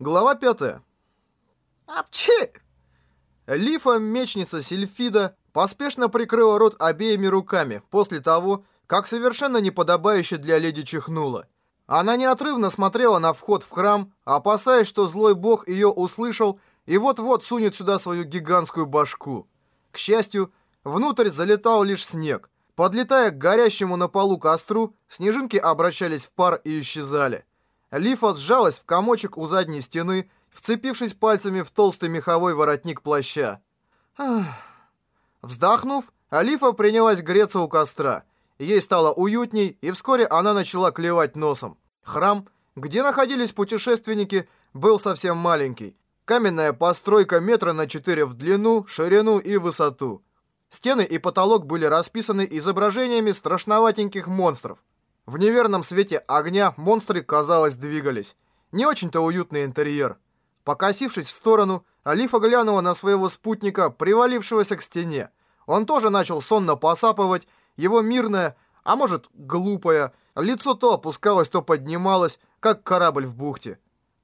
Глава 5. Апчи! Лифа, мечница Сильфида, поспешно прикрыла рот обеими руками после того, как совершенно неподобающе для леди чихнула. Она неотрывно смотрела на вход в храм, опасаясь, что злой бог ее услышал и вот-вот сунет сюда свою гигантскую башку. К счастью, внутрь залетал лишь снег. Подлетая к горящему на полу костру, снежинки обращались в пар и исчезали. Лифа сжалась в комочек у задней стены, вцепившись пальцами в толстый меховой воротник плаща. Вздохнув, Алифа принялась греться у костра. Ей стало уютней, и вскоре она начала клевать носом. Храм, где находились путешественники, был совсем маленький. Каменная постройка метра на 4 в длину, ширину и высоту. Стены и потолок были расписаны изображениями страшноватеньких монстров. В неверном свете огня монстры, казалось, двигались. Не очень-то уютный интерьер. Покосившись в сторону, Алифа глянула на своего спутника, привалившегося к стене. Он тоже начал сонно посапывать, его мирное, а может глупое, лицо то опускалось, то поднималось, как корабль в бухте.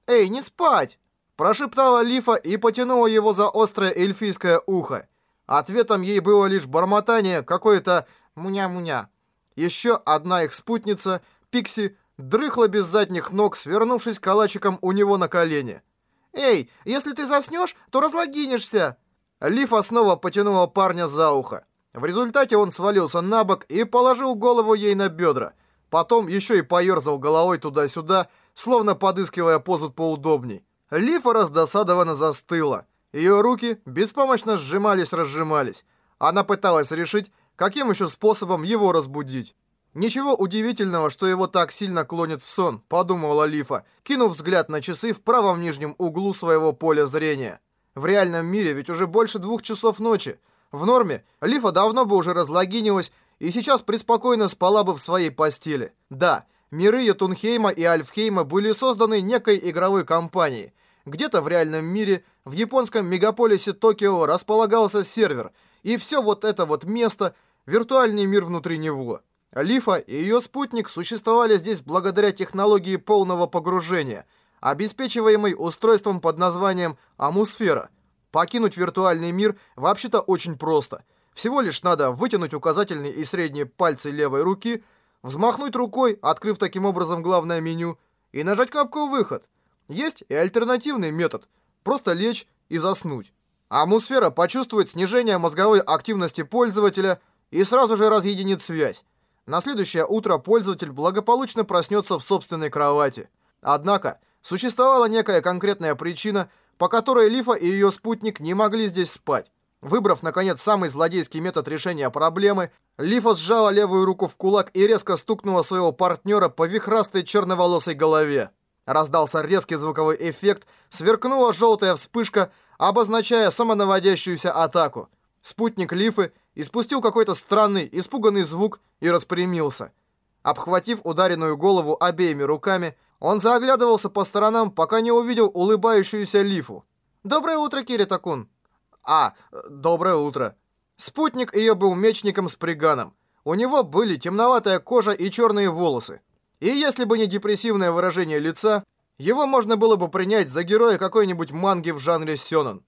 «Эй, не спать!» Прошептала Лифа и потянула его за острое эльфийское ухо. Ответом ей было лишь бормотание, какое-то «муня-муня». Еще одна их спутница, Пикси, дрыхла без задних ног, свернувшись калачиком у него на колени. «Эй, если ты заснешь, то разлогинишься!» Лифа снова потянула парня за ухо. В результате он свалился на бок и положил голову ей на бедра. Потом еще и поерзал головой туда-сюда, словно подыскивая позу поудобней. Лифа раздосадованно застыла. Ее руки беспомощно сжимались-разжимались. Она пыталась решить, каким еще способом его разбудить. «Ничего удивительного, что его так сильно клонит в сон», — подумала Лифа, кинув взгляд на часы в правом нижнем углу своего поля зрения. В реальном мире ведь уже больше двух часов ночи. В норме Лифа давно бы уже разлогинилась и сейчас преспокойно спала бы в своей постели. Да, миры Йотунхейма и Альфхейма были созданы некой игровой компанией. Где-то в реальном мире, в японском мегаполисе Токио располагался сервер, и все вот это вот место — виртуальный мир внутри него. Лифа и ее спутник существовали здесь благодаря технологии полного погружения, обеспечиваемой устройством под названием «Амусфера». Покинуть виртуальный мир вообще-то очень просто. Всего лишь надо вытянуть указательный и средний пальцы левой руки, взмахнуть рукой, открыв таким образом главное меню, и нажать кнопку «Выход». Есть и альтернативный метод – просто лечь и заснуть. Амусфера почувствует снижение мозговой активности пользователя и сразу же разъединит связь. На следующее утро пользователь благополучно проснется в собственной кровати. Однако, существовала некая конкретная причина, по которой Лифа и ее спутник не могли здесь спать. Выбрав, наконец, самый злодейский метод решения проблемы, Лифа сжала левую руку в кулак и резко стукнула своего партнера по вихрастой черноволосой голове. Раздался резкий звуковой эффект, сверкнула желтая вспышка, обозначая самонаводящуюся атаку. Спутник Лифы испустил какой-то странный, испуганный звук и распрямился. Обхватив ударенную голову обеими руками, он заоглядывался по сторонам, пока не увидел улыбающуюся Лифу. «Доброе утро, Кирита-кун!» «А, доброе утро!» Спутник ее был мечником с приганом. У него были темноватая кожа и черные волосы. И если бы не депрессивное выражение лица, его можно было бы принять за героя какой-нибудь манги в жанре сёнэн.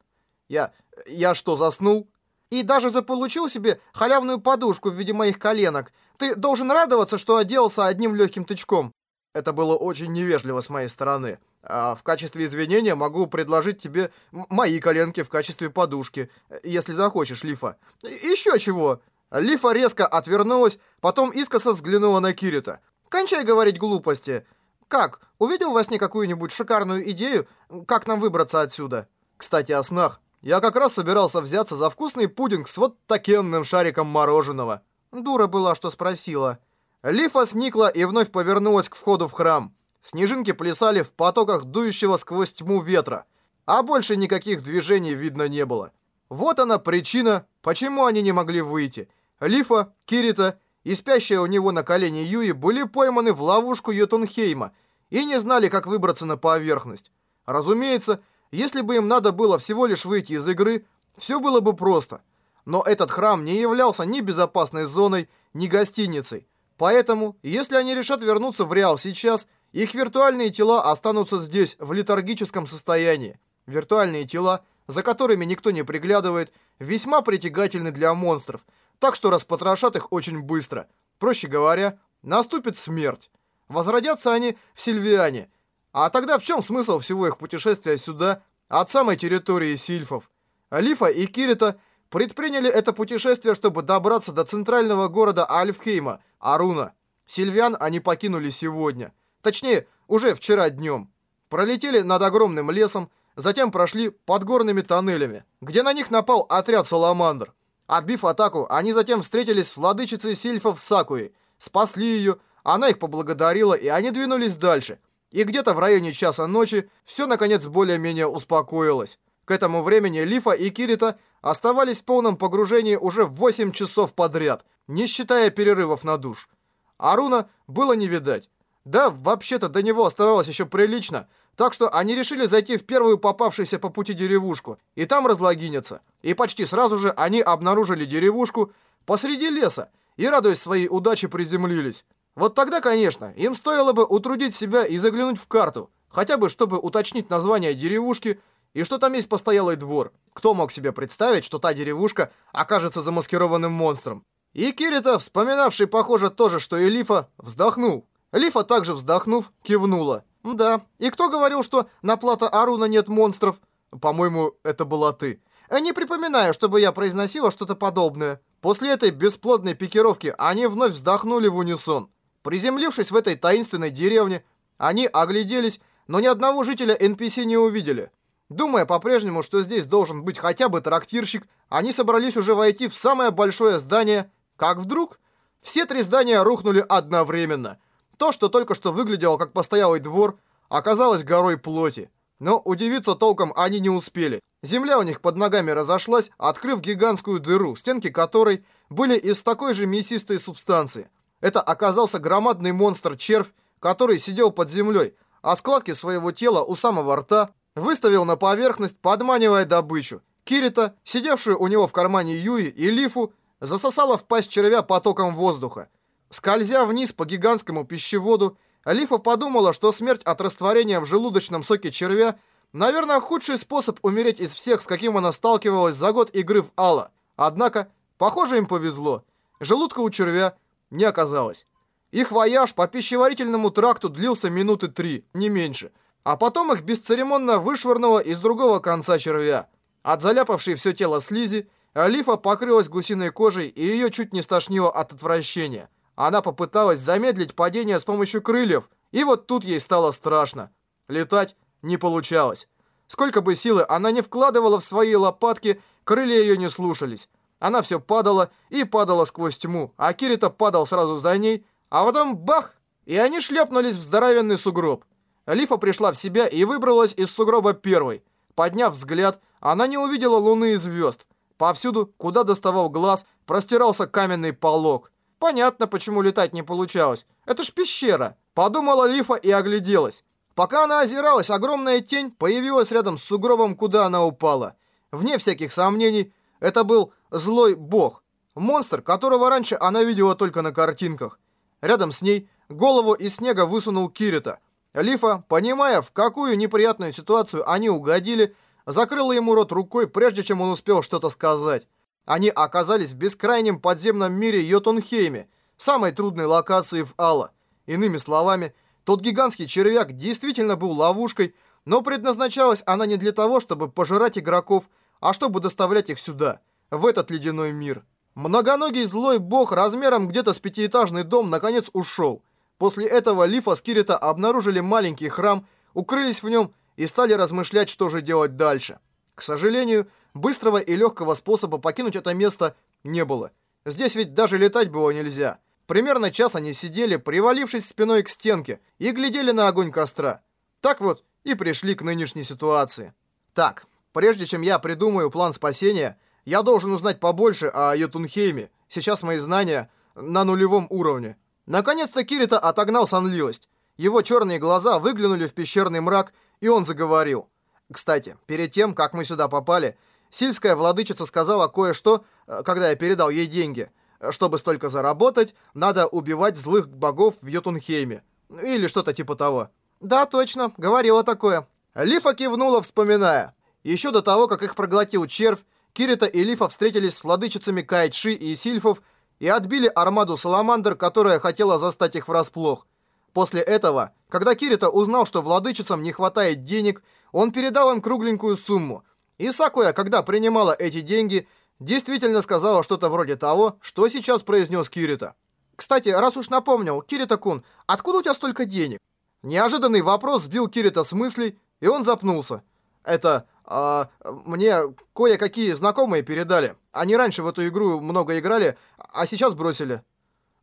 Я... я что, заснул? и даже заполучил себе халявную подушку в виде моих коленок. Ты должен радоваться, что оделся одним легким тычком. Это было очень невежливо с моей стороны. А в качестве извинения могу предложить тебе мои коленки в качестве подушки, если захочешь, Лифа. Еще чего. Лифа резко отвернулась, потом искоса взглянула на Кирита. «Кончай говорить глупости. Как, увидел во сне какую-нибудь шикарную идею, как нам выбраться отсюда?» Кстати, о снах. Я как раз собирался взяться за вкусный пудинг с вот такенным шариком мороженого. Дура была, что спросила. Лифа сникла и вновь повернулась к входу в храм. Снежинки плясали в потоках дующего сквозь тьму ветра, а больше никаких движений видно не было. Вот она причина, почему они не могли выйти. Лифа, Кирита и спящая у него на колене Юи были пойманы в ловушку Йотунхейма и не знали, как выбраться на поверхность. Разумеется, если бы им надо было всего лишь выйти из игры, все было бы просто. Но этот храм не являлся ни безопасной зоной, ни гостиницей. Поэтому, если они решат вернуться в Реал сейчас, Их виртуальные тела останутся здесь, в летаргическом состоянии. Виртуальные тела, за которыми никто не приглядывает, весьма притягательны для монстров, так что распотрошат их очень быстро. Проще говоря, наступит смерть. Возродятся они в Сильвиане. А тогда в чем смысл всего их путешествия сюда, от самой территории сильфов? Алифа и Кирита предприняли это путешествие, чтобы добраться до центрального города Альфхейма, Аруна. Сильвиан они покинули сегодня. Точнее, уже вчера днем. Пролетели над огромным лесом, затем прошли подгорными тоннелями, где на них напал отряд Саламандр. Отбив атаку, они затем встретились с владычицей сильфов Сакуи, спасли ее, она их поблагодарила, и они двинулись дальше. И где-то в районе часа ночи все наконец более-менее успокоилось. К этому времени Лифа и Кирита оставались в полном погружении уже 8 часов подряд, не считая перерывов на душ. Аруна было не видать. Да, вообще-то до него оставалось еще прилично, так что они решили зайти в первую попавшуюся по пути деревушку и там разлогиниться. И почти сразу же они обнаружили деревушку посреди леса и, радуясь своей удаче, приземлились. Вот тогда, конечно, им стоило бы утрудить себя и заглянуть в карту, хотя бы чтобы уточнить название деревушки и что там есть постоялый двор. Кто мог себе представить, что та деревушка окажется замаскированным монстром? И Кирита, вспоминавший, похоже, тоже, что и Лифа, вздохнул. Лифа также вздохнув, кивнула. «Да, и кто говорил, что на плато Аруна нет монстров?» «По-моему, это была ты». «Не припоминаю, чтобы я произносила что-то подобное». После этой бесплодной пикировки они вновь вздохнули в унисон. Приземлившись в этой таинственной деревне, они огляделись, но ни одного жителя NPC не увидели. Думая по-прежнему, что здесь должен быть хотя бы трактирщик, они собрались уже войти в самое большое здание, как вдруг все три здания рухнули одновременно. То, что только что выглядело как постоялый двор, оказалось горой плоти. Но удивиться толком они не успели. Земля у них под ногами разошлась, открыв гигантскую дыру, стенки которой были из такой же мясистой субстанции. Это оказался громадный монстр-червь, который сидел под землей, а складки своего тела у самого рта выставил на поверхность, подманивая добычу. Кирита, сидевшую у него в кармане Юи и Лифу, засосала в пасть червя потоком воздуха. Скользя вниз по гигантскому пищеводу, Лифа подумала, что смерть от растворения в желудочном соке червя, наверное, худший способ умереть из всех, с каким она сталкивалась за год игры в Алла. Однако, похоже, им повезло. Желудка у червя не оказалось. Их вояж по пищеварительному тракту длился минуты три, не меньше. А потом их бесцеремонно вышвырнуло из другого конца червя. От заляпавшей все тело слизи, Алифа покрылась гусиной кожей, и ее чуть не стошнило от отвращения. Она попыталась замедлить падение с помощью крыльев, и вот тут ей стало страшно. Летать не получалось. Сколько бы силы она не вкладывала в свои лопатки, крылья ее не слушались. Она все падала и падала сквозь тьму, а Кирита падал сразу за ней, а потом бах! И они шлепнулись в здоровенный сугроб. Лифа пришла в себя и выбралась из сугроба первой. Подняв взгляд, она не увидела луны и звезд. Повсюду, куда доставал глаз, простирался каменный полог. Понятно, почему летать не получалось. Это ж пещера. Подумала Лифа и огляделась. Пока она озиралась, огромная тень появилась рядом с сугробом, куда она упала. Вне всяких сомнений, это был злой бог. Монстр, которого раньше она видела только на картинках. Рядом с ней голову из снега высунул Кирита. Лифа, понимая, в какую неприятную ситуацию они угодили, закрыла ему рот рукой, прежде чем он успел что-то сказать. Они оказались в бескрайнем подземном мире Йотунхейме, самой трудной локации в Алла. Иными словами, тот гигантский червяк действительно был ловушкой, но предназначалась она не для того, чтобы пожирать игроков, а чтобы доставлять их сюда, в этот ледяной мир. Многоногий злой бог размером где-то с пятиэтажный дом наконец ушел. После этого Лифа с Кирита обнаружили маленький храм, укрылись в нем и стали размышлять, что же делать дальше. К сожалению, быстрого и легкого способа покинуть это место не было. Здесь ведь даже летать было нельзя. Примерно час они сидели, привалившись спиной к стенке, и глядели на огонь костра. Так вот и пришли к нынешней ситуации. Так, Прежде чем я придумаю план спасения, я должен узнать побольше о Йотунхейме. Сейчас мои знания на нулевом уровне. Наконец-то Кирита отогнал сонливость. Его черные глаза выглянули в пещерный мрак, и он заговорил. Кстати, перед тем, как мы сюда попали, сильская владычица сказала кое-что, э, когда я передал ей деньги. Чтобы столько заработать, надо убивать злых богов в Йотунхейме. Или что-то типа того. Да, точно, говорила такое. Лифа кивнула, вспоминая. Еще до того, как их проглотил червь, Кирита и Лифа встретились с владычицами Кайтши и Сильфов и отбили армаду Саламандр, которая хотела застать их врасплох. После этого, когда Кирита узнал, что владычицам не хватает денег, он передал им кругленькую сумму. И Сакуя, когда принимала эти деньги, действительно сказала что-то вроде того, что сейчас произнес Кирита. «Кстати, раз уж напомнил, Кирита-кун, откуда у тебя столько денег?» Неожиданный вопрос сбил Кирита с мыслей, и он запнулся. «Это... А, мне кое-какие знакомые передали. Они раньше в эту игру много играли, а сейчас бросили».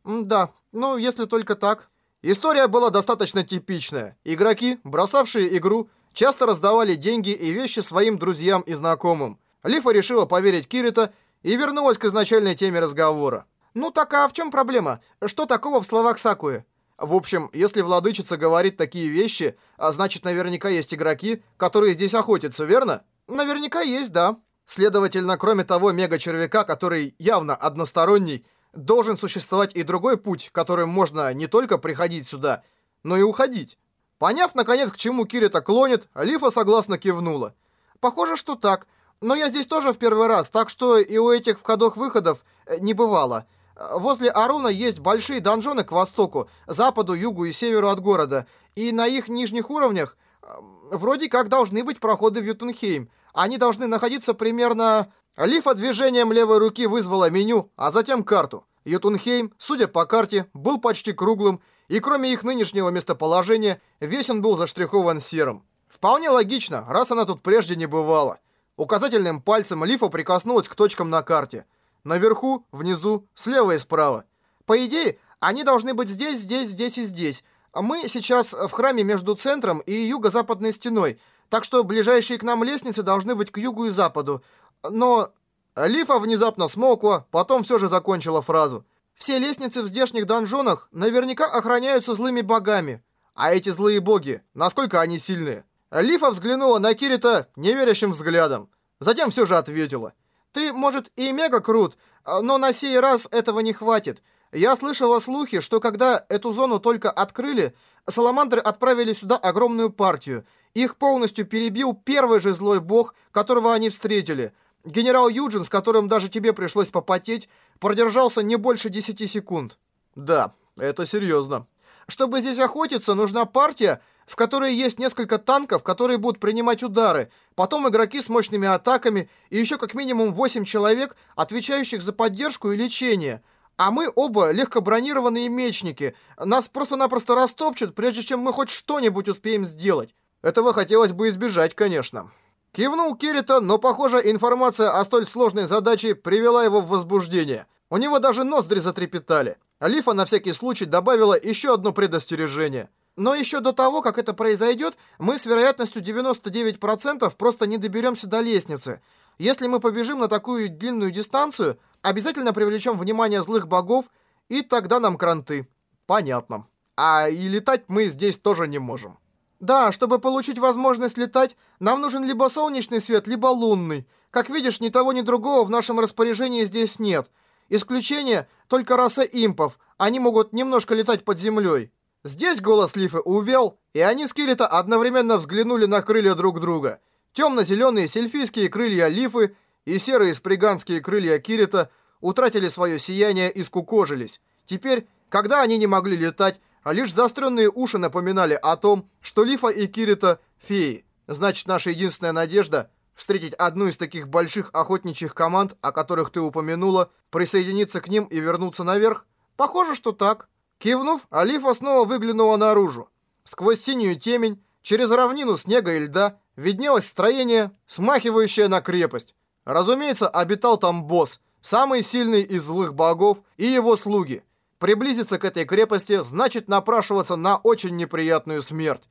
«Да, ну, если только так». История была достаточно типичная. Игроки, бросавшие игру, часто раздавали деньги и вещи своим друзьям и знакомым. Лифа решила поверить Кирита и вернулась к изначальной теме разговора. «Ну так а в чем проблема? Что такого в словах Сакуи?» В общем, если владычица говорит такие вещи, а значит наверняка есть игроки, которые здесь охотятся, верно? Наверняка есть, да. Следовательно, кроме того мега-червяка, который явно односторонний, должен существовать и другой путь, которым можно не только приходить сюда, но и уходить. Поняв, наконец, к чему Кирита клонит, Лифа согласно кивнула. «Похоже, что так. Но я здесь тоже в первый раз, так что и у этих входов-выходов э, не бывало. Возле Аруна есть большие донжоны к востоку, западу, югу и северу от города. И на их нижних уровнях э, вроде как должны быть проходы в Ютунхейм. Они должны находиться примерно Лифа движением левой руки вызвала меню, а затем карту. Ютунхейм, судя по карте, был почти круглым, и кроме их нынешнего местоположения, весь он был заштрихован серым. Вполне логично, раз она тут прежде не бывала. Указательным пальцем Лифа прикоснулась к точкам на карте. Наверху, внизу, слева и справа. По идее, они должны быть здесь, здесь, здесь и здесь. А мы сейчас в храме между центром и юго-западной стеной, так что ближайшие к нам лестницы должны быть к югу и западу. Но Лифа внезапно смолкла, потом все же закончила фразу. Все лестницы в здешних донжонах наверняка охраняются злыми богами. А эти злые боги, насколько они сильные? Лифа взглянула на Кирита неверящим взглядом. Затем все же ответила. Ты, может, и мега крут, но на сей раз этого не хватит. Я слышала слухи, что когда эту зону только открыли, Саламандры отправили сюда огромную партию. Их полностью перебил первый же злой бог, которого они встретили – Генерал Юджин, с которым даже тебе пришлось попотеть, продержался не больше 10 секунд. Да, это серьезно. Чтобы здесь охотиться, нужна партия, в которой есть несколько танков, которые будут принимать удары, потом игроки с мощными атаками и еще как минимум 8 человек, отвечающих за поддержку и лечение. А мы оба легкобронированные мечники. Нас просто-напросто растопчут, прежде чем мы хоть что-нибудь успеем сделать. Этого хотелось бы избежать, конечно. Кивнул Кирита, но, похоже, информация о столь сложной задаче привела его в возбуждение. У него даже ноздри затрепетали. Алифа на всякий случай добавила еще одно предостережение. Но еще до того, как это произойдет, мы с вероятностью 99% просто не доберемся до лестницы. Если мы побежим на такую длинную дистанцию, обязательно привлечем внимание злых богов, и тогда нам кранты. Понятно. А и летать мы здесь тоже не можем. Да, чтобы получить возможность летать, нам нужен либо солнечный свет, либо лунный. Как видишь, ни того, ни другого в нашем распоряжении здесь нет. Исключение только раса импов. Они могут немножко летать под землей. Здесь голос Лифы увел, и они с Кирита одновременно взглянули на крылья друг друга. Темно-зеленые сельфийские крылья Лифы и серые сприганские крылья Кирита утратили свое сияние и скукожились. Теперь, когда они не могли летать, а лишь заостренные уши напоминали о том, что Лифа и Кирита — феи. Значит, наша единственная надежда — встретить одну из таких больших охотничьих команд, о которых ты упомянула, присоединиться к ним и вернуться наверх? Похоже, что так. Кивнув, Алифа снова выглянула наружу. Сквозь синюю темень, через равнину снега и льда, виднелось строение, смахивающее на крепость. Разумеется, обитал там босс, самый сильный из злых богов и его слуги. Приблизиться к этой крепости значит напрашиваться на очень неприятную смерть.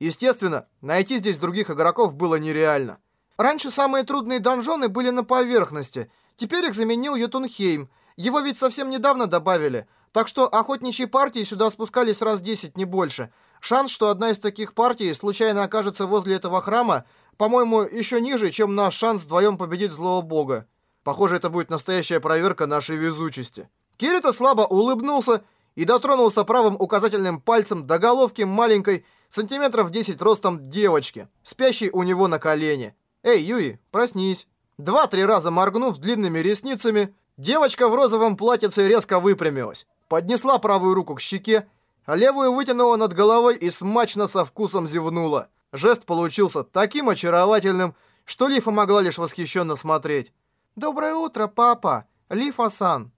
Естественно, найти здесь других игроков было нереально. Раньше самые трудные донжоны были на поверхности, теперь их заменил Ютунхейм. Его ведь совсем недавно добавили, так что охотничьи партии сюда спускались раз 10, не больше. Шанс, что одна из таких партий случайно окажется возле этого храма, по-моему, еще ниже, чем наш шанс вдвоем победить злого бога. Похоже, это будет настоящая проверка нашей везучести. Кирита слабо улыбнулся и дотронулся правым указательным пальцем до головки маленькой, сантиметров 10 ростом девочки, спящей у него на колене. «Эй, Юи, проснись!» Два-три раза моргнув длинными ресницами, девочка в розовом платьице резко выпрямилась, поднесла правую руку к щеке, а левую вытянула над головой и смачно со вкусом зевнула. Жест получился таким очаровательным, что Лифа могла лишь восхищенно смотреть. «Доброе утро, папа! Лифа-сан!»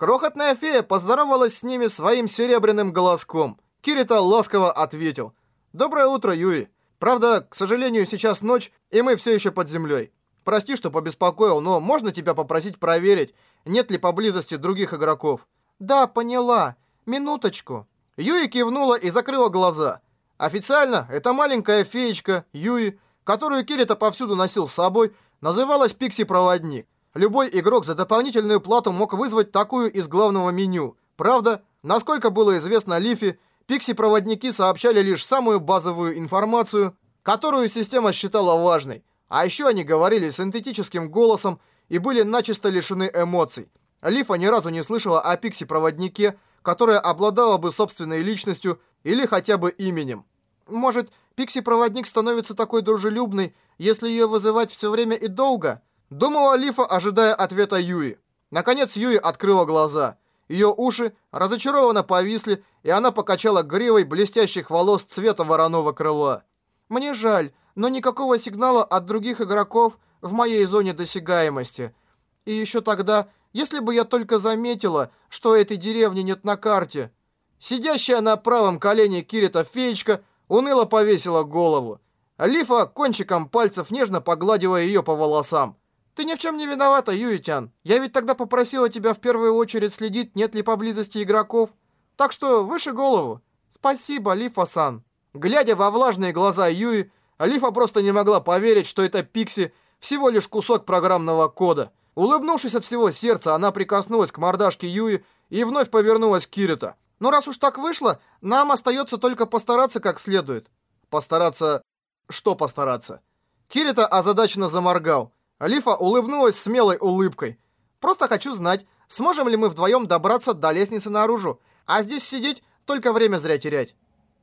Крохотная фея поздоровалась с ними своим серебряным голоском. Кирита ласково ответил. «Доброе утро, Юи. Правда, к сожалению, сейчас ночь, и мы все еще под землей. Прости, что побеспокоил, но можно тебя попросить проверить, нет ли поблизости других игроков?» «Да, поняла. Минуточку». Юи кивнула и закрыла глаза. Официально эта маленькая феечка Юи, которую Кирита повсюду носил с собой, называлась Пикси-проводник. Любой игрок за дополнительную плату мог вызвать такую из главного меню. Правда, насколько было известно Лифи, Пикси-проводники сообщали лишь самую базовую информацию, которую система считала важной. А еще они говорили синтетическим голосом и были начисто лишены эмоций. Лифа ни разу не слышала о Пикси-проводнике, которая обладала бы собственной личностью или хотя бы именем. Может, Пикси-проводник становится такой дружелюбной, если ее вызывать все время и долго? Думала Лифа, ожидая ответа Юи. Наконец Юи открыла глаза. Ее уши разочарованно повисли, и она покачала гривой блестящих волос цвета вороного крыла. «Мне жаль, но никакого сигнала от других игроков в моей зоне досягаемости. И еще тогда, если бы я только заметила, что этой деревни нет на карте». Сидящая на правом колене Кирита феечка уныло повесила голову. Лифа кончиком пальцев нежно погладила ее по волосам. «Ты ни в чем не виновата, Юитян. Я ведь тогда попросила тебя в первую очередь следить, нет ли поблизости игроков. Так что выше голову. Спасибо, Лифа-сан». Глядя во влажные глаза Юи, Лифа просто не могла поверить, что это Пикси всего лишь кусок программного кода. Улыбнувшись от всего сердца, она прикоснулась к мордашке Юи и вновь повернулась к Кирита. «Ну раз уж так вышло, нам остается только постараться как следует». «Постараться... что постараться?» Кирита озадаченно заморгал. Алифа улыбнулась смелой улыбкой. «Просто хочу знать, сможем ли мы вдвоем добраться до лестницы наружу, а здесь сидеть только время зря терять».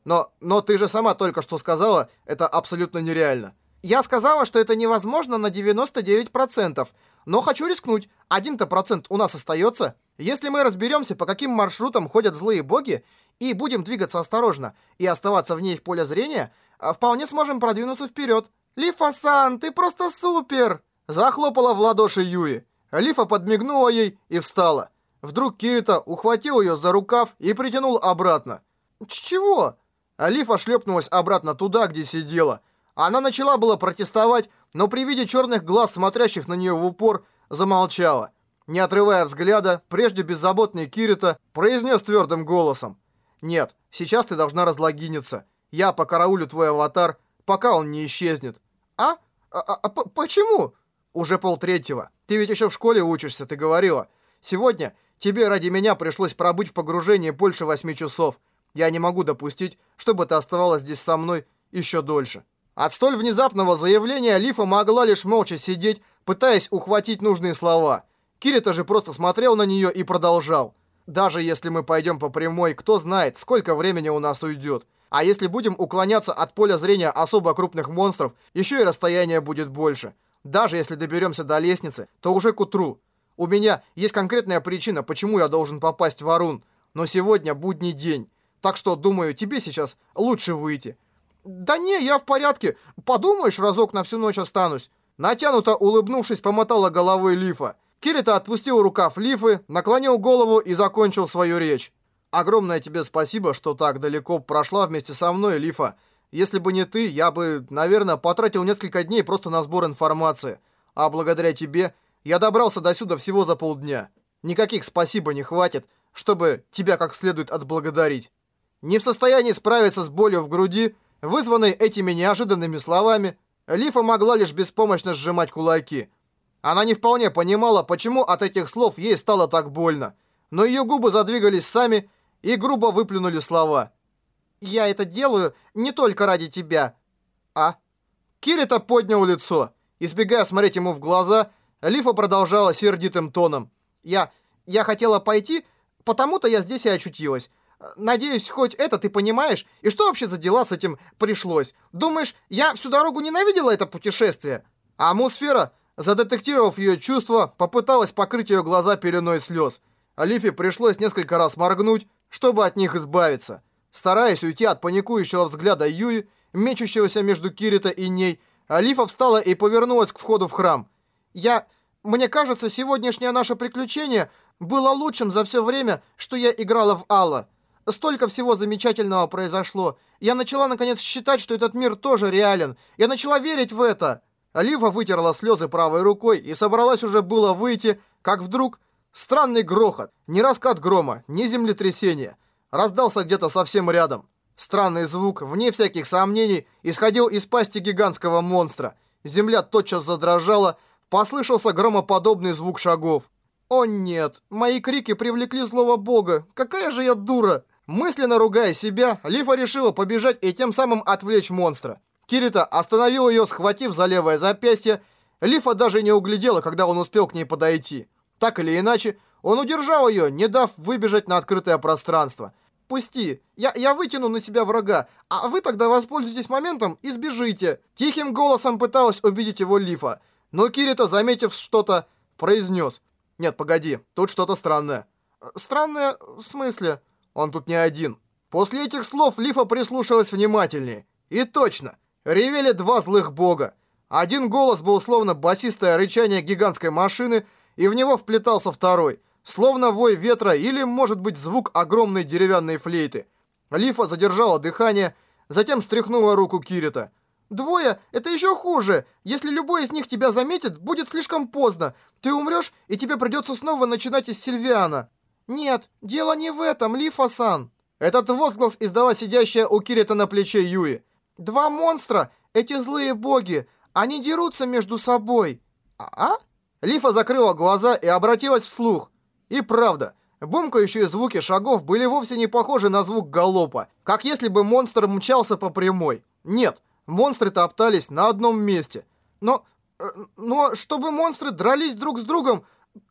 «Но, но ты же сама только что сказала, это абсолютно нереально». «Я сказала, что это невозможно на 99%, но хочу рискнуть. Один-то процент у нас остается. Если мы разберемся, по каким маршрутам ходят злые боги, и будем двигаться осторожно и оставаться вне их поля зрения, а вполне сможем продвинуться вперед. Лифа-сан, ты просто супер!» Захлопала в ладоши Юи. Лифа подмигнула ей и встала. Вдруг Кирита ухватил ее за рукав и притянул обратно. «Чего?» Алифа шлепнулась обратно туда, где сидела. Она начала было протестовать, но при виде черных глаз, смотрящих на нее в упор, замолчала. Не отрывая взгляда, прежде беззаботный Кирита произнес твердым голосом. «Нет, сейчас ты должна разлогиниться. Я покараулю твой аватар, пока он не исчезнет». «А? А, а, а почему?» Уже полтретьего. Ты ведь еще в школе учишься, ты говорила. Сегодня тебе ради меня пришлось пробыть в погружении больше восьми часов. Я не могу допустить, чтобы ты оставалась здесь со мной еще дольше». От столь внезапного заявления Лифа могла лишь молча сидеть, пытаясь ухватить нужные слова. Кирита же просто смотрел на нее и продолжал. «Даже если мы пойдем по прямой, кто знает, сколько времени у нас уйдет. А если будем уклоняться от поля зрения особо крупных монстров, еще и расстояние будет больше. Даже если доберемся до лестницы, то уже к утру. У меня есть конкретная причина, почему я должен попасть в Арун. Но сегодня будний день. Так что, думаю, тебе сейчас лучше выйти. Да не, я в порядке. Подумаешь, разок на всю ночь останусь. Натянуто улыбнувшись, помотала головой Лифа. Кирита отпустил рукав Лифы, наклонил голову и закончил свою речь. Огромное тебе спасибо, что так далеко прошла вместе со мной, Лифа. Если бы не ты, я бы, наверное, потратил несколько дней просто на сбор информации. А благодаря тебе я добрался до сюда всего за полдня. Никаких спасибо не хватит, чтобы тебя как следует отблагодарить. Не в состоянии справиться с болью в груди, вызванной этими неожиданными словами, Лифа могла лишь беспомощно сжимать кулаки. Она не вполне понимала, почему от этих слов ей стало так больно. Но ее губы задвигались сами и грубо выплюнули слова – я это делаю не только ради тебя. А? Кирита поднял лицо. Избегая смотреть ему в глаза, Лифа продолжала сердитым тоном. Я... я хотела пойти, Потому-то я здесь и очутилась. Надеюсь, хоть это ты понимаешь? И что вообще за дела с этим пришлось? Думаешь, я всю дорогу ненавидела это путешествие? А Мусфера, задетектировав ее чувства, попыталась покрыть ее глаза пеленой слез. Алифе пришлось несколько раз моргнуть, чтобы от них избавиться. Стараясь уйти от паникующего взгляда Юи, мечущегося между Кирита и ней, Алифа встала и повернулась к входу в храм. «Я... Мне кажется, сегодняшнее наше приключение было лучшим за все время, что я играла в Алла. Столько всего замечательного произошло. Я начала наконец считать, что этот мир тоже реален. Я начала верить в это. Алифа вытерла слезы правой рукой и собралась уже было выйти, как вдруг странный грохот, не раскат грома, не землетрясение, раздался где-то совсем рядом. Странный звук, вне всяких сомнений, исходил из пасти гигантского монстра. Земля тотчас задрожала, послышался громоподобный звук шагов. «О нет, мои крики привлекли злого бога, какая же я дура!» Мысленно ругая себя, Лифа решила побежать и тем самым отвлечь монстра. Кирита остановил ее, схватив за левое запястье. Лифа даже не углядела, когда он успел к ней подойти. Так или иначе, он удержал ее, не дав выбежать на открытое пространство. «Пусти, я, я вытяну на себя врага, а вы тогда воспользуйтесь моментом и сбежите». Тихим голосом пыталась убедить его Лифа, но Кирита, заметив что-то, произнес. «Нет, погоди, тут что-то странное». «Странное в смысле?» Он тут не один. После этих слов Лифа прислушалась внимательнее. И точно, ревели два злых бога. Один голос был словно басистое рычание гигантской машины, и в него вплетался второй, словно вой ветра или, может быть, звук огромной деревянной флейты. Лифа задержала дыхание, затем стряхнула руку Кирита. «Двое — это еще хуже. Если любой из них тебя заметит, будет слишком поздно. Ты умрешь, и тебе придется снова начинать из Сильвиана». «Нет, дело не в этом, Лифа-сан!» Этот возглас издала сидящая у Кирита на плече Юи. «Два монстра, эти злые боги, они дерутся между собой!» «А?», -а? Лифа закрыла глаза и обратилась вслух. И правда, бумкающие звуки шагов были вовсе не похожи на звук галопа, как если бы монстр мчался по прямой. Нет, монстры топтались на одном месте. Но... Э, но чтобы монстры дрались друг с другом...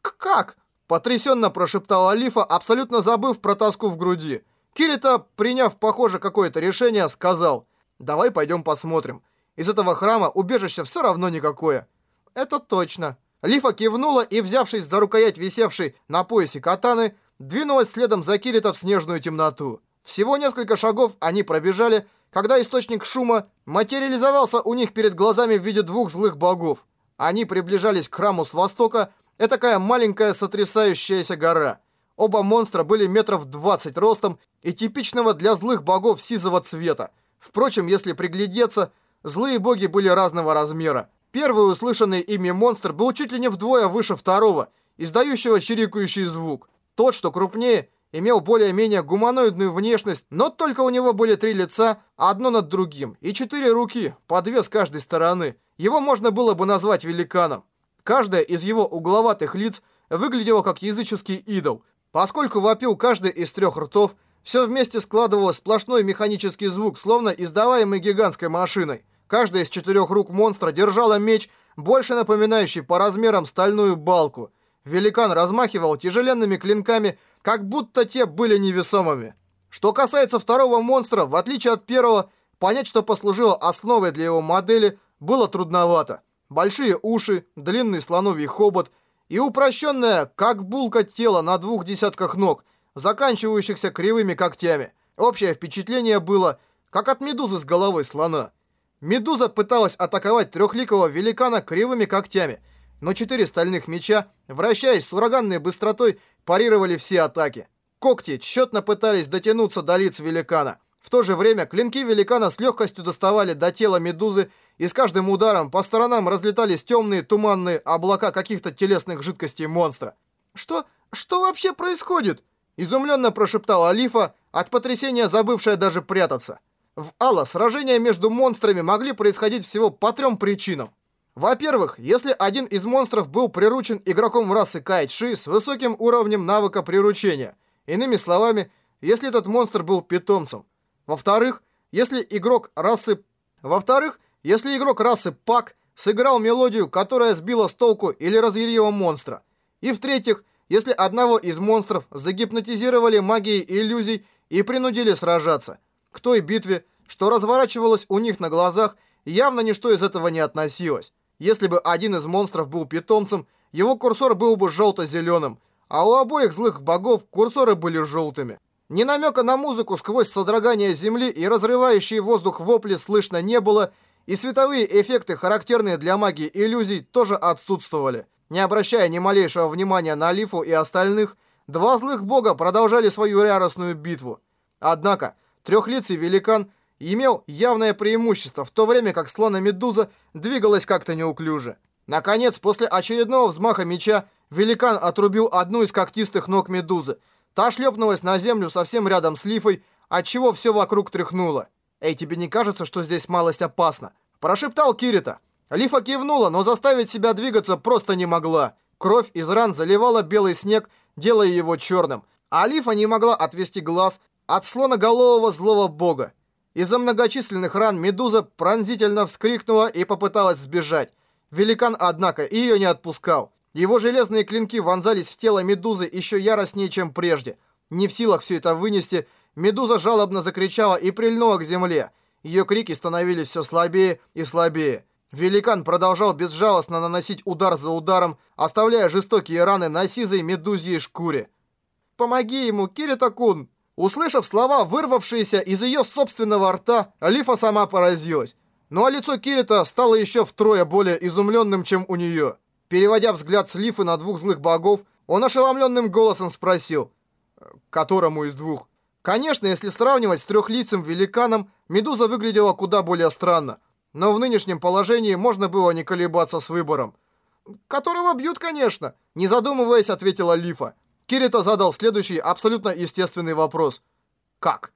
Как? Потрясенно прошептала Алифа, абсолютно забыв про тоску в груди. Кирита, приняв, похоже, какое-то решение, сказал, «Давай пойдем посмотрим. Из этого храма убежище все равно никакое». «Это точно». Лифа кивнула и, взявшись за рукоять висевшей на поясе катаны, двинулась следом за Кирита в снежную темноту. Всего несколько шагов они пробежали, когда источник шума материализовался у них перед глазами в виде двух злых богов. Они приближались к храму с востока, Этакая маленькая сотрясающаяся гора. Оба монстра были метров 20 ростом и типичного для злых богов сизого цвета. Впрочем, если приглядеться, злые боги были разного размера. Первый услышанный ими монстр был чуть ли не вдвое выше второго, издающего чирикающий звук. Тот, что крупнее, имел более-менее гуманоидную внешность, но только у него были три лица, одно над другим, и четыре руки, по две с каждой стороны. Его можно было бы назвать великаном. Каждая из его угловатых лиц выглядела как языческий идол. Поскольку вопил каждый из трех ртов, все вместе складывало сплошной механический звук, словно издаваемый гигантской машиной. Каждая из четырех рук монстра держала меч, больше напоминающий по размерам стальную балку. Великан размахивал тяжеленными клинками, как будто те были невесомыми. Что касается второго монстра, в отличие от первого, понять, что послужило основой для его модели, было трудновато большие уши, длинный слоновий хобот и упрощенное, как булка тело на двух десятках ног, заканчивающихся кривыми когтями. Общее впечатление было, как от медузы с головой слона. Медуза пыталась атаковать трехликого великана кривыми когтями, но четыре стальных меча, вращаясь с ураганной быстротой, парировали все атаки. Когти тщетно пытались дотянуться до лиц великана. В то же время клинки великана с легкостью доставали до тела медузы и с каждым ударом по сторонам разлетались темные туманные облака каких-то телесных жидкостей монстра. «Что? Что вообще происходит?» Изумленно прошептала Алифа, от потрясения забывшая даже прятаться. В Алла сражения между монстрами могли происходить всего по трем причинам. Во-первых, если один из монстров был приручен игроком расы Кайчи с высоким уровнем навыка приручения. Иными словами, если этот монстр был питомцем. Во-вторых, если игрок расы... Во-вторых, если игрок расы Пак сыграл мелодию, которая сбила с толку или разъярила монстра. И в-третьих, если одного из монстров загипнотизировали магией иллюзий и принудили сражаться. К той битве, что разворачивалась у них на глазах, явно ничто из этого не относилось. Если бы один из монстров был питомцем, его курсор был бы желто-зеленым, а у обоих злых богов курсоры были желтыми. Ни намека на музыку сквозь содрогание земли и разрывающий воздух вопли слышно не было, и световые эффекты, характерные для магии иллюзий, тоже отсутствовали. Не обращая ни малейшего внимания на Лифу и остальных, два злых бога продолжали свою яростную битву. Однако, трехлицый великан имел явное преимущество, в то время как слона-медуза двигалась как-то неуклюже. Наконец, после очередного взмаха меча, великан отрубил одну из когтистых ног медузы. Та шлепнулась на землю совсем рядом с лифой, отчего все вокруг тряхнуло. «Эй, тебе не кажется, что здесь малость опасно?» Прошептал Кирита. Лифа кивнула, но заставить себя двигаться просто не могла. Кровь из ран заливала белый снег, делая его черным. А Лифа не могла отвести глаз от слоноголового злого бога. Из-за многочисленных ран Медуза пронзительно вскрикнула и попыталась сбежать. Великан, однако, ее не отпускал. Его железные клинки вонзались в тело Медузы еще яростнее, чем прежде. Не в силах все это вынести, Медуза жалобно закричала и прильнула к земле. Ее крики становились все слабее и слабее. Великан продолжал безжалостно наносить удар за ударом, оставляя жестокие раны на сизой медузьей шкуре. «Помоги ему, Кирита-кун!» Услышав слова, вырвавшиеся из ее собственного рта, Лифа сама поразилась. Ну а лицо Кирита стало еще втрое более изумленным, чем у нее. Переводя взгляд с Лифы на двух злых богов, он ошеломленным голосом спросил, «Которому из двух?» Конечно, если сравнивать с трехлицым великаном, Медуза выглядела куда более странно. Но в нынешнем положении можно было не колебаться с выбором. «Которого бьют, конечно!» Не задумываясь, ответила Лифа. Кирита задал следующий абсолютно естественный вопрос. «Как?»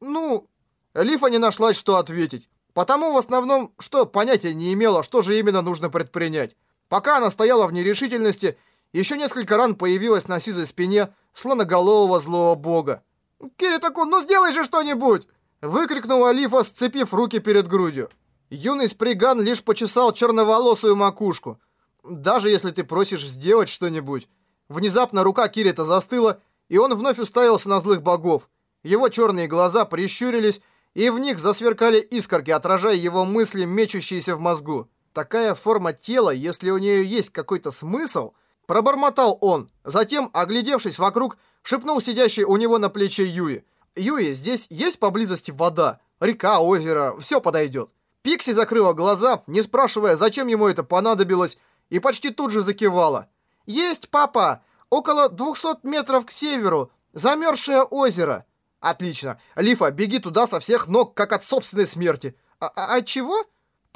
«Ну...» Лифа не нашлась, что ответить. Потому в основном, что понятия не имела, что же именно нужно предпринять. Пока она стояла в нерешительности, еще несколько ран появилось на сизой спине слоноголового злого бога. «Кирита-кун, ну сделай же что-нибудь!» Выкрикнула Лифа, сцепив руки перед грудью. Юный Сприган лишь почесал черноволосую макушку. «Даже если ты просишь сделать что-нибудь...» Внезапно рука Кирита застыла, и он вновь уставился на злых богов. Его черные глаза прищурились, и в них засверкали искорки, отражая его мысли, мечущиеся в мозгу. Такая форма тела, если у нее есть какой-то смысл, пробормотал он. Затем, оглядевшись вокруг, шепнул сидящий у него на плече Юи. «Юи, здесь есть поблизости вода? Река, озеро, все подойдет». Пикси закрыла глаза, не спрашивая, зачем ему это понадобилось, и почти тут же закивала. «Есть, папа! Около 200 метров к северу. Замерзшее озеро». «Отлично. Лифа, беги туда со всех ног, как от собственной смерти». «А, -а, -а чего?»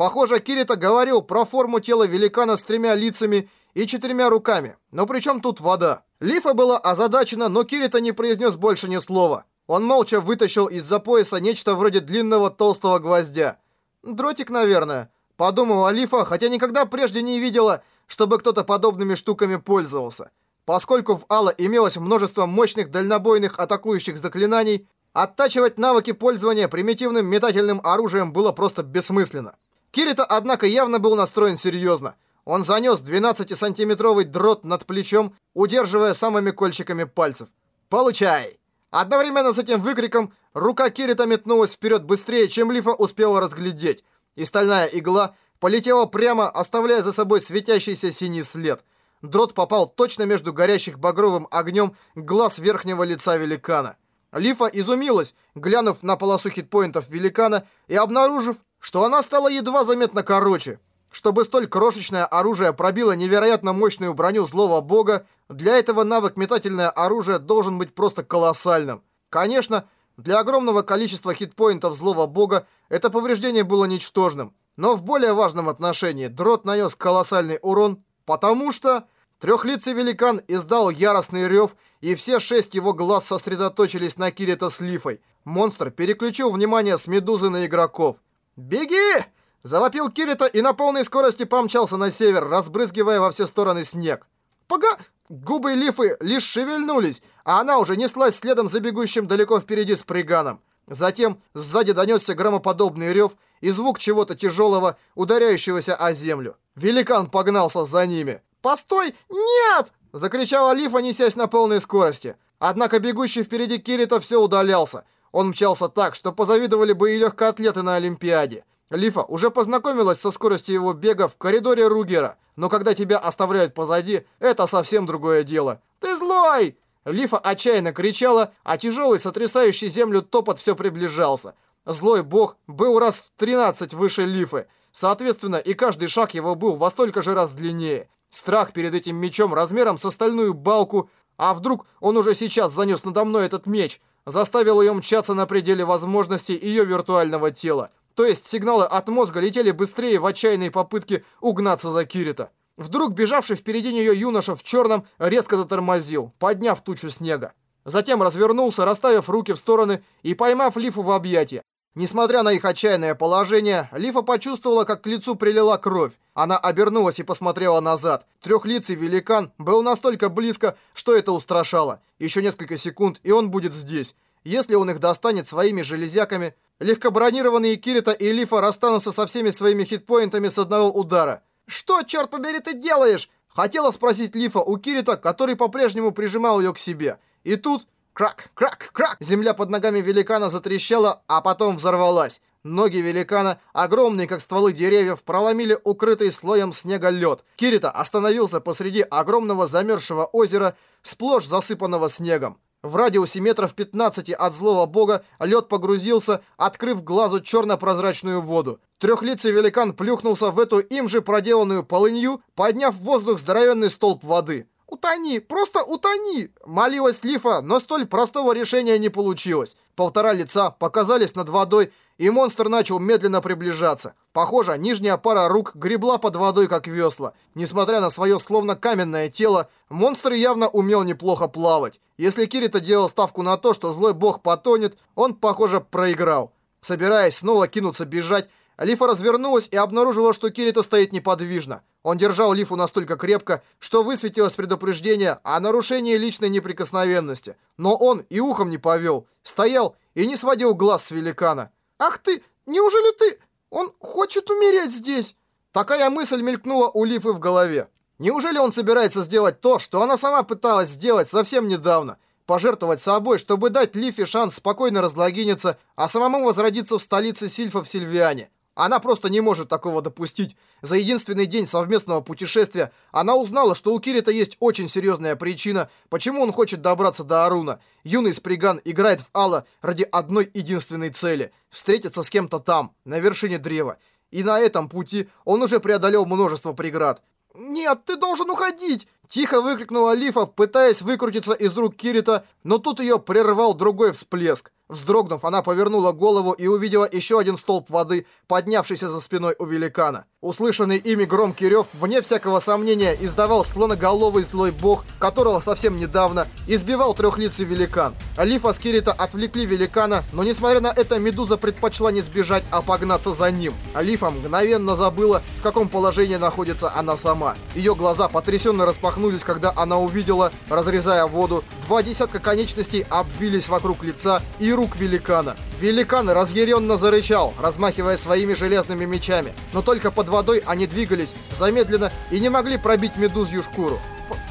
Похоже, Кирита говорил про форму тела великана с тремя лицами и четырьмя руками. Но при чем тут вода? Лифа была озадачена, но Кирита не произнес больше ни слова. Он молча вытащил из-за пояса нечто вроде длинного толстого гвоздя. «Дротик, наверное», — подумала Лифа, хотя никогда прежде не видела, чтобы кто-то подобными штуками пользовался. Поскольку в Алла имелось множество мощных дальнобойных атакующих заклинаний, оттачивать навыки пользования примитивным метательным оружием было просто бессмысленно. Кирита, однако, явно был настроен серьезно. Он занес 12-сантиметровый дрот над плечом, удерживая самыми кольчиками пальцев. «Получай!» Одновременно с этим выкриком рука Кирита метнулась вперед быстрее, чем Лифа успела разглядеть, и стальная игла полетела прямо, оставляя за собой светящийся синий след. Дрот попал точно между горящих багровым огнем глаз верхнего лица великана. Лифа изумилась, глянув на полосу хитпоинтов великана и обнаружив, что она стала едва заметно короче. Чтобы столь крошечное оружие пробило невероятно мощную броню злого бога, для этого навык метательное оружие должен быть просто колоссальным. Конечно, для огромного количества хитпоинтов злого бога это повреждение было ничтожным. Но в более важном отношении дрот нанес колоссальный урон, потому что... Трехлицый великан издал яростный рев, и все шесть его глаз сосредоточились на Кирита с Лифой. Монстр переключил внимание с медузы на игроков. «Беги!» Завопил Кирита и на полной скорости помчался на север, разбрызгивая во все стороны снег. «Пога!» Губы Лифы лишь шевельнулись, а она уже неслась следом за бегущим далеко впереди с приганом. Затем сзади донесся громоподобный рев и звук чего-то тяжелого, ударяющегося о землю. Великан погнался за ними. «Постой! Нет!» Закричала Лифа, несясь на полной скорости. Однако бегущий впереди Кирита все удалялся. Он мчался так, что позавидовали бы и легкоатлеты на Олимпиаде. Лифа уже познакомилась со скоростью его бега в коридоре Ругера, но когда тебя оставляют позади, это совсем другое дело. «Ты злой!» Лифа отчаянно кричала, а тяжелый, сотрясающий землю топот все приближался. Злой бог был раз в 13 выше Лифы. Соответственно, и каждый шаг его был во столько же раз длиннее. Страх перед этим мечом размером с остальную балку, а вдруг он уже сейчас занес надо мной этот меч, заставил ее мчаться на пределе возможностей ее виртуального тела. То есть сигналы от мозга летели быстрее в отчаянной попытке угнаться за Кирита. Вдруг бежавший впереди нее юноша в черном резко затормозил, подняв тучу снега. Затем развернулся, расставив руки в стороны и поймав Лифу в объятия. Несмотря на их отчаянное положение, Лифа почувствовала, как к лицу прилила кровь. Она обернулась и посмотрела назад. Трехлицый великан был настолько близко, что это устрашало. Еще несколько секунд, и он будет здесь. Если он их достанет своими железяками, легкобронированные Кирита и Лифа расстанутся со всеми своими хитпоинтами с одного удара. «Что, черт побери, ты делаешь?» Хотела спросить Лифа у Кирита, который по-прежнему прижимал ее к себе. И тут Крак, крак, крак! Земля под ногами великана затрещала, а потом взорвалась. Ноги великана, огромные как стволы деревьев, проломили укрытый слоем снега лед. Кирита остановился посреди огромного замерзшего озера, сплошь засыпанного снегом. В радиусе метров 15 от злого бога лед погрузился, открыв глазу черно-прозрачную воду. Трехлицый великан плюхнулся в эту им же проделанную полынью, подняв в воздух здоровенный столб воды. «Утони! Просто утони!» Молилась Лифа, но столь простого решения не получилось. Полтора лица показались над водой, и монстр начал медленно приближаться. Похоже, нижняя пара рук гребла под водой, как весла. Несмотря на свое словно каменное тело, монстр явно умел неплохо плавать. Если Кирита делал ставку на то, что злой бог потонет, он, похоже, проиграл. Собираясь снова кинуться бежать, Лифа развернулась и обнаружила, что Кирита стоит неподвижно. Он держал Лифу настолько крепко, что высветилось предупреждение о нарушении личной неприкосновенности. Но он и ухом не повел. Стоял и не сводил глаз с великана. «Ах ты! Неужели ты... Он хочет умереть здесь?» Такая мысль мелькнула у Лифы в голове. Неужели он собирается сделать то, что она сама пыталась сделать совсем недавно? Пожертвовать собой, чтобы дать Лифе шанс спокойно разлогиниться, а самому возродиться в столице Сильфа в Сильвиане. Она просто не может такого допустить. За единственный день совместного путешествия она узнала, что у Кирита есть очень серьезная причина, почему он хочет добраться до Аруна. Юный Сприган играет в Алла ради одной единственной цели – встретиться с кем-то там, на вершине древа. И на этом пути он уже преодолел множество преград. «Нет, ты должен уходить!» Тихо выкрикнула Лифа, пытаясь выкрутиться из рук Кирита, но тут ее прервал другой всплеск. Вздрогнув, она повернула голову и увидела еще один столб воды, поднявшийся за спиной у великана. Услышанный ими громкий рев, вне всякого сомнения, издавал слоноголовый злой бог, которого совсем недавно избивал трехлицый великан. Лифа с Кирита отвлекли великана, но несмотря на это, Медуза предпочла не сбежать, а погнаться за ним. Лифа мгновенно забыла, в каком положении находится она сама. Ее глаза потрясенно распахнулись, когда она увидела, разрезая воду, два десятка конечностей обвились вокруг лица и рук великана. Великан разъяренно зарычал, размахивая своими железными мечами, но только под водой они двигались замедленно и не могли пробить медузью шкуру.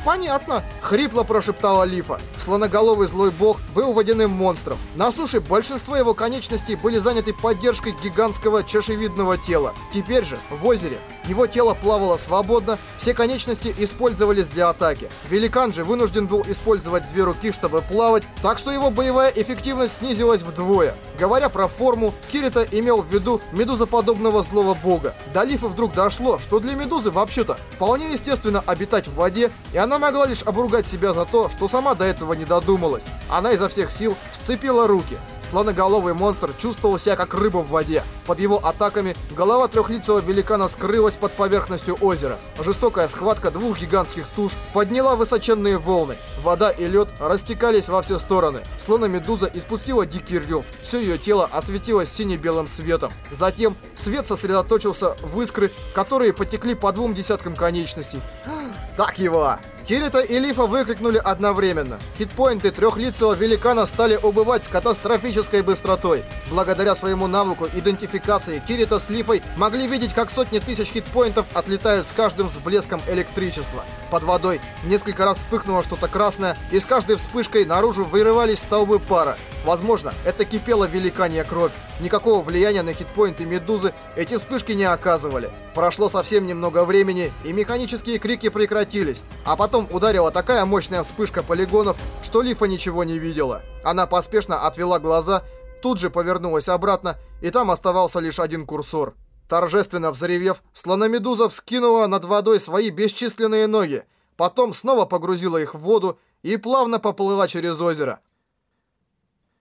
«Понятно», — хрипло прошептала Лифа. Слоноголовый злой бог был водяным монстром. На суше большинство его конечностей были заняты поддержкой гигантского чашевидного тела. Теперь же, в озере, его тело плавало свободно, все конечности использовались для атаки. Великан же вынужден был использовать две руки, чтобы плавать, так что его боевая эффективность снизилась вдвое. Говоря про форму, Кирита имел в виду медузоподобного злого бога. До Лифы вдруг дошло, что для медузы вообще-то вполне естественно обитать в воде, и она могла лишь обругать себя за то, что сама до этого не додумалась. Она изо всех сил сцепила руки. Слоноголовый монстр чувствовал себя как рыба в воде. Под его атаками голова трехлицего великана скрылась под поверхностью озера. Жестокая схватка двух гигантских туш подняла высоченные волны. Вода и лед растекались во все стороны. Слона-медуза испустила дикий рев. Все ее тело осветилось сине-белым светом. Затем свет сосредоточился в искры, которые потекли по двум десяткам конечностей. Так его! Кирита и Лифа выкрикнули одновременно. Хитпоинты трехлицего великана стали убывать с катастрофической быстротой. Благодаря своему навыку идентификации Кирита с Лифой могли видеть, как сотни тысяч хитпоинтов отлетают с каждым всплеском электричества. Под водой несколько раз вспыхнуло что-то красное, и с каждой вспышкой наружу вырывались столбы пара. Возможно, это кипела великанья кровь. Никакого влияния на хитпоинты Медузы эти вспышки не оказывали. Прошло совсем немного времени, и механические крики прекратились. А потом ударила такая мощная вспышка полигонов, что Лифа ничего не видела. Она поспешно отвела глаза, тут же повернулась обратно, и там оставался лишь один курсор. Торжественно взревев, слономедуза вскинула над водой свои бесчисленные ноги, потом снова погрузила их в воду и плавно поплыла через озеро.